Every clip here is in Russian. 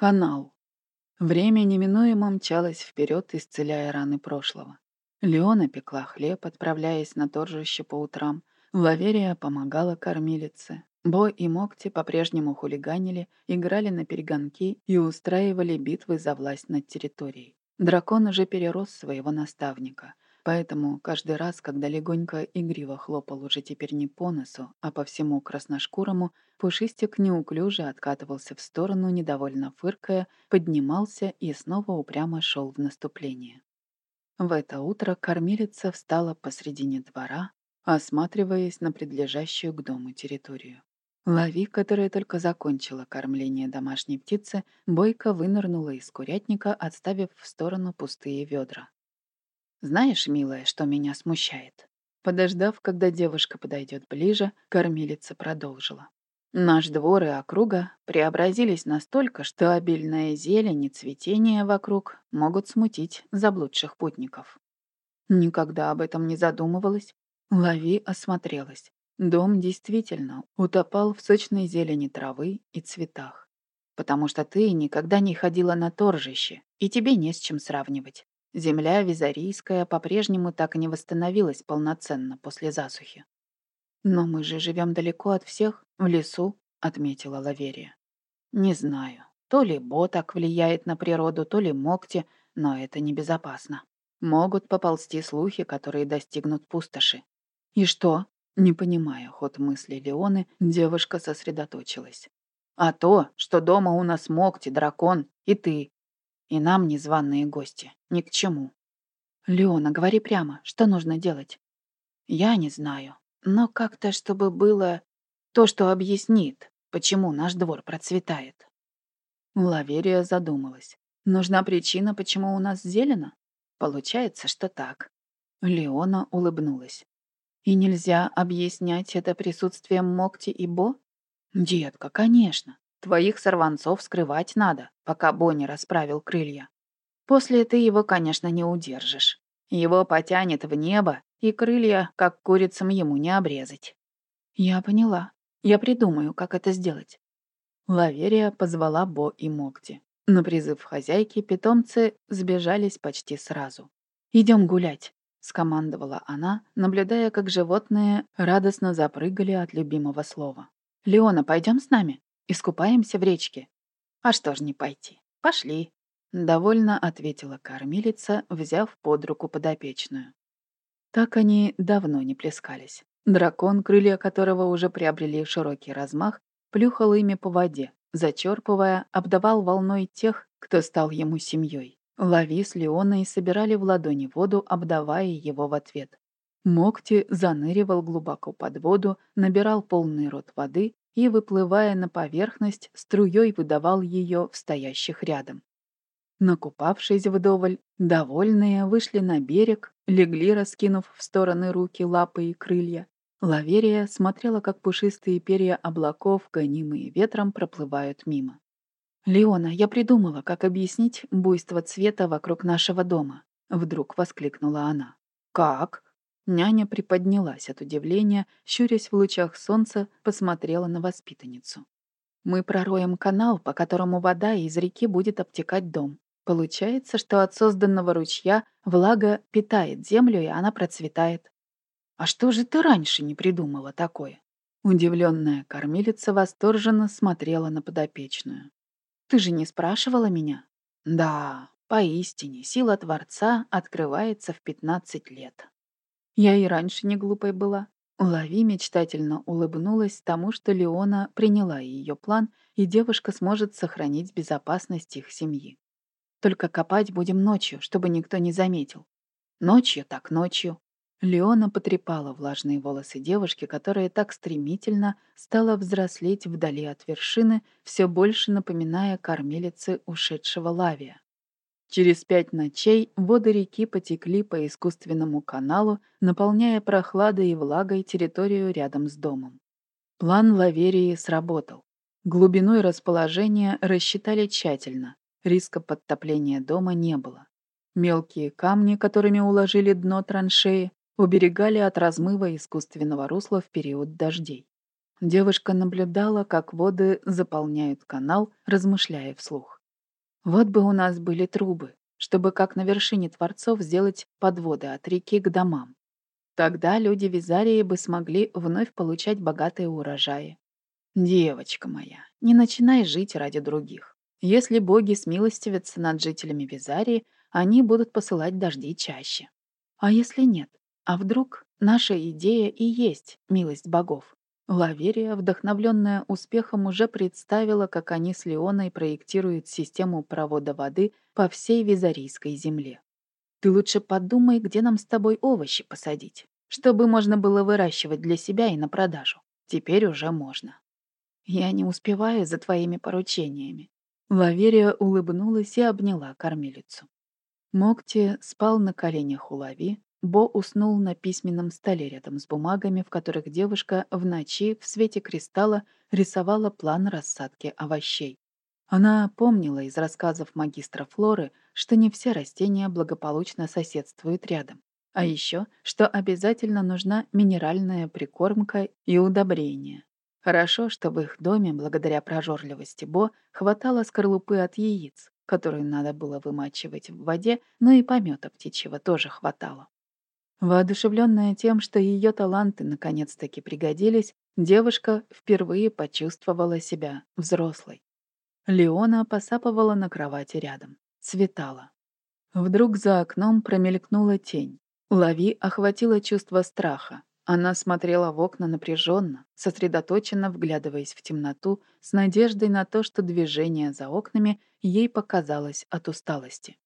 Канал. Время неминуемо мчалось вперед, исцеляя раны прошлого. Леона пекла хлеб, отправляясь на торжище по утрам. Лаверия помогала кормилице. Бо и Мокти по-прежнему хулиганили, играли на перегонки и устраивали битвы за власть над территорией. Дракон уже перерос своего наставника — Поэтому каждый раз, когда легонько игриво хлопал уже теперь не по носу, а по всему красношкурому, Пушистик неуклюже откатывался в сторону, недовольно фыркая, поднимался и снова упрямо шел в наступление. В это утро кормилица встала посредине двора, осматриваясь на предлежащую к дому территорию. Лави, которая только закончила кормление домашней птицы, бойко вынырнула из курятника, отставив в сторону пустые ведра. Знаешь, милая, что меня смущает? Подождав, когда девушка подойдет ближе, кормилица продолжила. Наш двор и округа преобразились настолько, что обильная зелень и цветение вокруг могут смутить заблудших путников. Никогда об этом не задумывалась. Лави осмотрелась. Дом действительно утопал в сочной зелени травы и цветах. Потому что ты никогда не ходила на торжище, и тебе не с чем сравнивать. Земля визарийская по-прежнему так и не восстановилась полноценно после засухи. «Но мы же живем далеко от всех, в лесу», — отметила Лаверия. «Не знаю. То ли Бо так влияет на природу, то ли Мокти, но это небезопасно. Могут поползти слухи, которые достигнут пустоши. И что?» Не понимая ход мысли Леоны, девушка сосредоточилась. «А то, что дома у нас Мокти, дракон и ты, и нам незваные гости. Ни к чему. Леона, говори прямо, что нужно делать? Я не знаю. Но как-то, чтобы было то, что объяснит, почему наш двор процветает. Лаверия задумалась. Нужна причина, почему у нас зелено? Получается, что так. Леона улыбнулась. И нельзя объяснять это присутствием Мокти и Бо? Детка, конечно. Твоих сорванцов скрывать надо, пока Бонни расправил крылья. После ты его, конечно, не удержишь. Его потянет в небо, и крылья, как курицам, ему не обрезать. Я поняла. Я придумаю, как это сделать. Лаверия позвала Бо и Мокти. На призыв хозяйки питомцы сбежались почти сразу. Идем гулять», — скомандовала она, наблюдая, как животные радостно запрыгали от любимого слова. «Леона, пойдем с нами?» Искупаемся в речке. А что ж не пойти? Пошли. Довольно ответила кормилица, взяв под руку подопечную. Так они давно не плескались. Дракон, крылья которого уже приобрели широкий размах, плюхал ими по воде, зачерпывая, обдавал волной тех, кто стал ему семьей. Лави с Леоной собирали в ладони воду, обдавая его в ответ. Мокти заныривал глубоко под воду, набирал полный рот воды и, выплывая на поверхность, струей выдавал ее в стоящих рядом. Накупавшись вдоволь, довольные вышли на берег, легли, раскинув в стороны руки, лапы и крылья. Лаверия смотрела, как пушистые перья облаков, гонимые ветром, проплывают мимо. «Леона, я придумала, как объяснить буйство цвета вокруг нашего дома», — вдруг воскликнула она. «Как?» Няня приподнялась от удивления, щурясь в лучах солнца, посмотрела на воспитанницу. «Мы пророем канал, по которому вода из реки будет обтекать дом. Получается, что от созданного ручья влага питает землю, и она процветает. А что же ты раньше не придумала такое?» Удивленная кормилица восторженно смотрела на подопечную. «Ты же не спрашивала меня?» «Да, поистине, сила Творца открывается в пятнадцать лет». Я и раньше не глупой была. Лави мечтательно улыбнулась тому, что Леона приняла ее план, и девушка сможет сохранить безопасность их семьи. Только копать будем ночью, чтобы никто не заметил. Ночью так ночью. Леона потрепала влажные волосы девушки, которая так стремительно стала взрослеть вдали от вершины, все больше напоминая кормилицы ушедшего лавия. Через пять ночей воды реки потекли по искусственному каналу, наполняя прохладой и влагой территорию рядом с домом. План Лаверии сработал. Глубину и расположение рассчитали тщательно. Риска подтопления дома не было. Мелкие камни, которыми уложили дно траншеи, уберегали от размыва искусственного русла в период дождей. Девушка наблюдала, как воды заполняют канал, размышляя вслух. Вот бы у нас были трубы, чтобы как на вершине Творцов сделать подводы от реки к домам. Тогда люди Визарии бы смогли вновь получать богатые урожаи. Девочка моя, не начинай жить ради других. Если боги смилостивятся над жителями Визарии, они будут посылать дожди чаще. А если нет? А вдруг наша идея и есть милость богов? Лаверия, вдохновленная успехом, уже представила, как они с Леоной проектируют систему провода воды по всей Визарийской земле. «Ты лучше подумай, где нам с тобой овощи посадить, чтобы можно было выращивать для себя и на продажу. Теперь уже можно». «Я не успеваю за твоими поручениями». Лаверия улыбнулась и обняла кормилицу. Мокти спал на коленях у Лави, Бо уснул на письменном столе рядом с бумагами, в которых девушка в ночи в свете кристалла рисовала план рассадки овощей. Она помнила из рассказов магистра Флоры, что не все растения благополучно соседствуют рядом. А еще, что обязательно нужна минеральная прикормка и удобрение. Хорошо, что в их доме, благодаря прожорливости Бо, хватало скорлупы от яиц, которые надо было вымачивать в воде, но и помета птичьего тоже хватало. Воодушевленная тем, что ее таланты наконец-таки пригодились, девушка впервые почувствовала себя взрослой. Леона посапывала на кровати рядом. Светала. Вдруг за окном промелькнула тень. Лави охватило чувство страха. Она смотрела в окна напряженно, сосредоточенно вглядываясь в темноту, с надеждой на то, что движение за окнами ей показалось от усталости.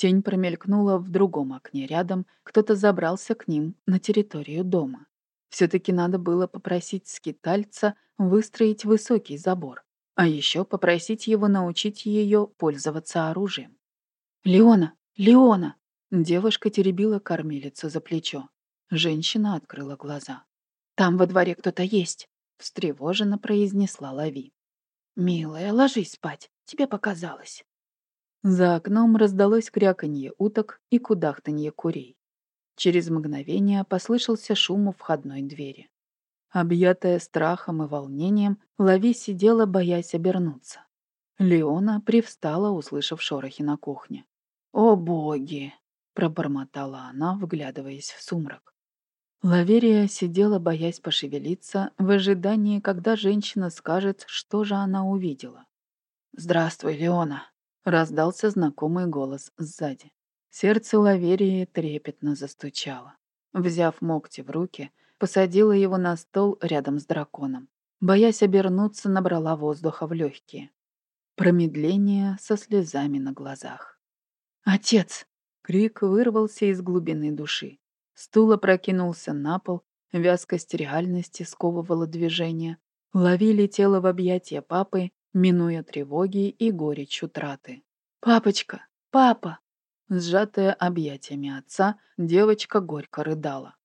Тень промелькнула в другом окне рядом, кто-то забрался к ним на территорию дома. Все-таки надо было попросить скитальца выстроить высокий забор, а еще попросить его научить ее пользоваться оружием. «Леона! Леона!» Девушка теребила кормилицу за плечо. Женщина открыла глаза. «Там во дворе кто-то есть», — встревоженно произнесла Лави. «Милая, ложись спать, тебе показалось». За окном раздалось кряканье уток и кудахтанье курей. Через мгновение послышался шум у входной двери. Объятая страхом и волнением, Лави сидела, боясь обернуться. Леона привстала, услышав шорохи на кухне. «О боги!» — пробормотала она, вглядываясь в сумрак. Лаверия сидела, боясь пошевелиться, в ожидании, когда женщина скажет, что же она увидела. «Здравствуй, Леона!» Раздался знакомый голос сзади. Сердце Лаверии трепетно застучало. Взяв Мокти в руки, посадила его на стол рядом с драконом. Боясь обернуться, набрала воздуха в легкие. Промедление со слезами на глазах. «Отец!» — крик вырвался из глубины души. Стул опрокинулся на пол, вязкость реальности сковывала движение. Лави летела в объятия папы, минуя тревоги и горечь утраты. «Папочка! Папа!» Сжатая объятиями отца, девочка горько рыдала.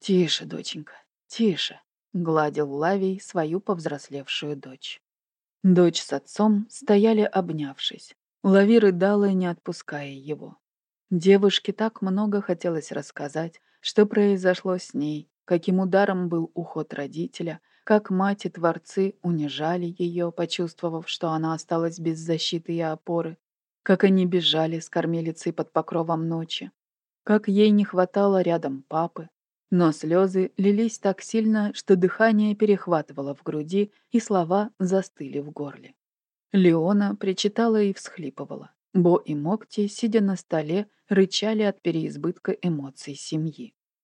«Тише, доченька, тише!» — гладил Лавий свою повзрослевшую дочь. Дочь с отцом стояли обнявшись. Лави рыдала, не отпуская его. Девушке так много хотелось рассказать, что произошло с ней, каким ударом был уход родителя, как мать и творцы унижали ее, почувствовав, что она осталась без защиты и опоры, как они бежали с кормилицей под покровом ночи, как ей не хватало рядом папы, но слезы лились так сильно, что дыхание перехватывало в груди, и слова застыли в горле. Леона причитала и всхлипывала. Бо и Мокти, сидя на столе, рычали от переизбытка эмоций семьи.